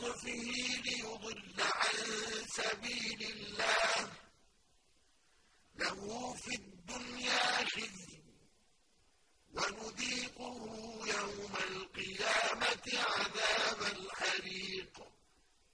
بِلُطْفِهِ لِيُضِلَّ عَن سَبِيلِ اللَّهِ ۖ. لَهُ فِي الدُّنْيَا خِزْيٌ ۖ وَنُذِيقُهُ يَوْمَ الْقِيَامَةِ.